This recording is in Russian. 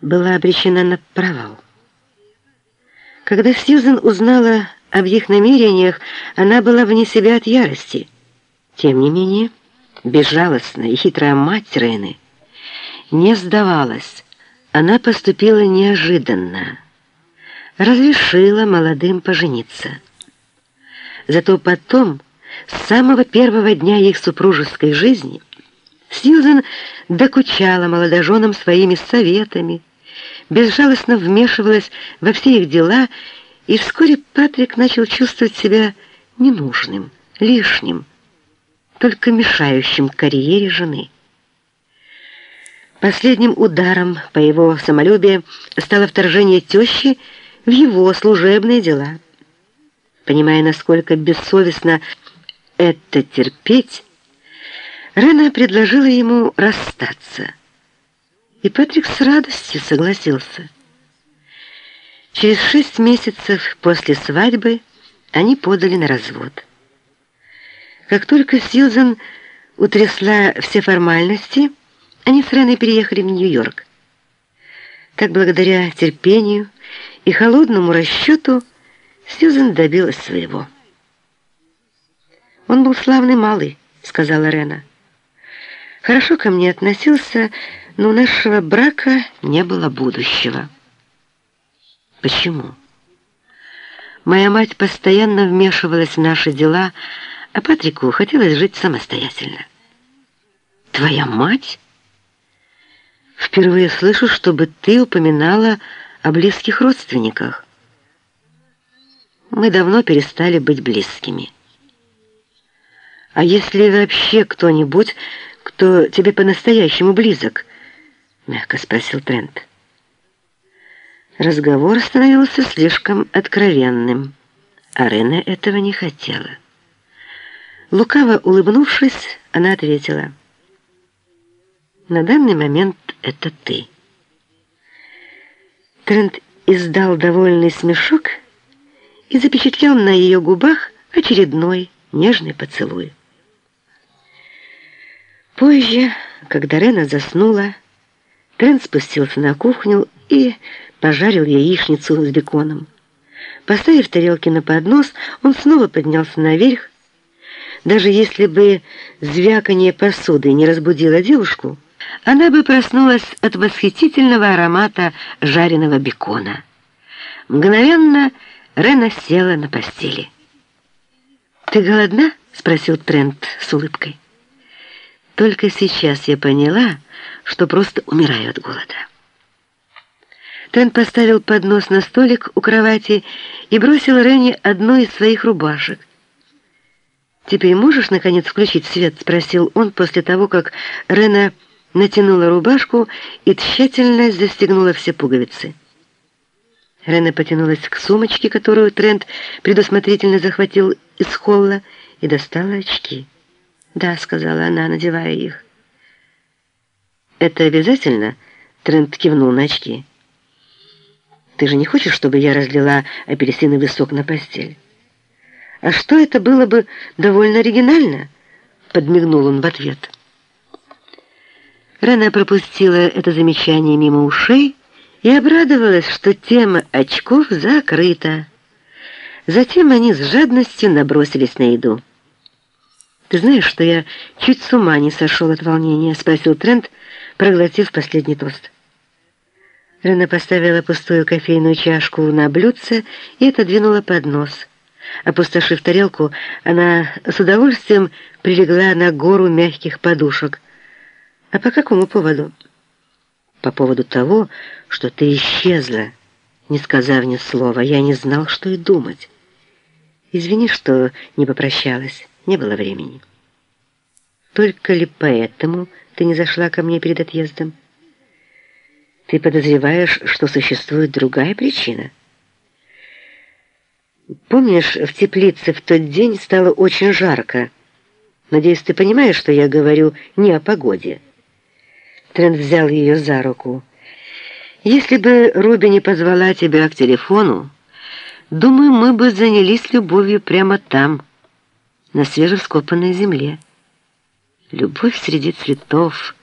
была обречена на провал. Когда Сьюзен узнала об их намерениях, она была вне себя от ярости. Тем не менее, безжалостная и хитрая мать Рены не сдавалась. Она поступила неожиданно. Разрешила молодым пожениться. Зато потом, с самого первого дня их супружеской жизни, Сьюзен докучала молодоженам своими советами, безжалостно вмешивалась во все их дела, и вскоре Патрик начал чувствовать себя ненужным, лишним, только мешающим карьере жены. Последним ударом по его самолюбию стало вторжение тещи в его служебные дела. Понимая, насколько бессовестно это терпеть, Рена предложила ему расстаться. И Патрик с радостью согласился. Через шесть месяцев после свадьбы они подали на развод. Как только Сьюзен утрясла все формальности, они с Реной переехали в Нью-Йорк. Так, благодаря терпению и холодному расчету, Сьюзен добилась своего. «Он был славный малый», — сказала Рена. «Хорошо ко мне относился, но у нашего брака не было будущего». «Почему?» «Моя мать постоянно вмешивалась в наши дела, а Патрику хотелось жить самостоятельно». «Твоя мать?» «Впервые слышу, чтобы ты упоминала о близких родственниках». «Мы давно перестали быть близкими». «А если вообще кто-нибудь, кто тебе по-настоящему близок?» — мягко спросил Трент. Разговор становился слишком откровенным, а Рене этого не хотела. Лукаво улыбнувшись, она ответила, «На данный момент это ты». Трент издал довольный смешок и запечатлел на ее губах очередной нежный поцелуй. Позже, когда Рена заснула, Трент спустился на кухню и пожарил яичницу с беконом. Поставив тарелки на поднос, он снова поднялся наверх. Даже если бы звяканье посуды не разбудило девушку, она бы проснулась от восхитительного аромата жареного бекона. Мгновенно Рена села на постели. «Ты голодна?» — спросил Трент с улыбкой. Только сейчас я поняла, что просто умираю от голода. Трент поставил поднос на столик у кровати и бросил Рене одну из своих рубашек. «Теперь можешь, наконец, включить свет?» — спросил он после того, как Рена натянула рубашку и тщательно застегнула все пуговицы. Рена потянулась к сумочке, которую Трент предусмотрительно захватил из холла, и достала очки. «Да», — сказала она, надевая их. «Это обязательно?» — Трент кивнул на очки. «Ты же не хочешь, чтобы я разлила апельсиновый сок на постель?» «А что это было бы довольно оригинально?» — подмигнул он в ответ. Рена пропустила это замечание мимо ушей и обрадовалась, что тема очков закрыта. Затем они с жадностью набросились на еду. «Ты знаешь, что я чуть с ума не сошел от волнения?» — спросил Трент, проглотив последний тост. Рена поставила пустую кофейную чашку на блюдце и отодвинула поднос. Опустошив тарелку, она с удовольствием прилегла на гору мягких подушек. «А по какому поводу?» «По поводу того, что ты исчезла, не сказав ни слова. Я не знал, что и думать. Извини, что не попрощалась». Не было времени. Только ли поэтому ты не зашла ко мне перед отъездом? Ты подозреваешь, что существует другая причина? Помнишь, в теплице в тот день стало очень жарко? Надеюсь, ты понимаешь, что я говорю не о погоде. Трент взял ее за руку. Если бы Руби не позвала тебя к телефону, думаю, мы бы занялись любовью прямо там, на свежевскопанной земле. Любовь среди цветов,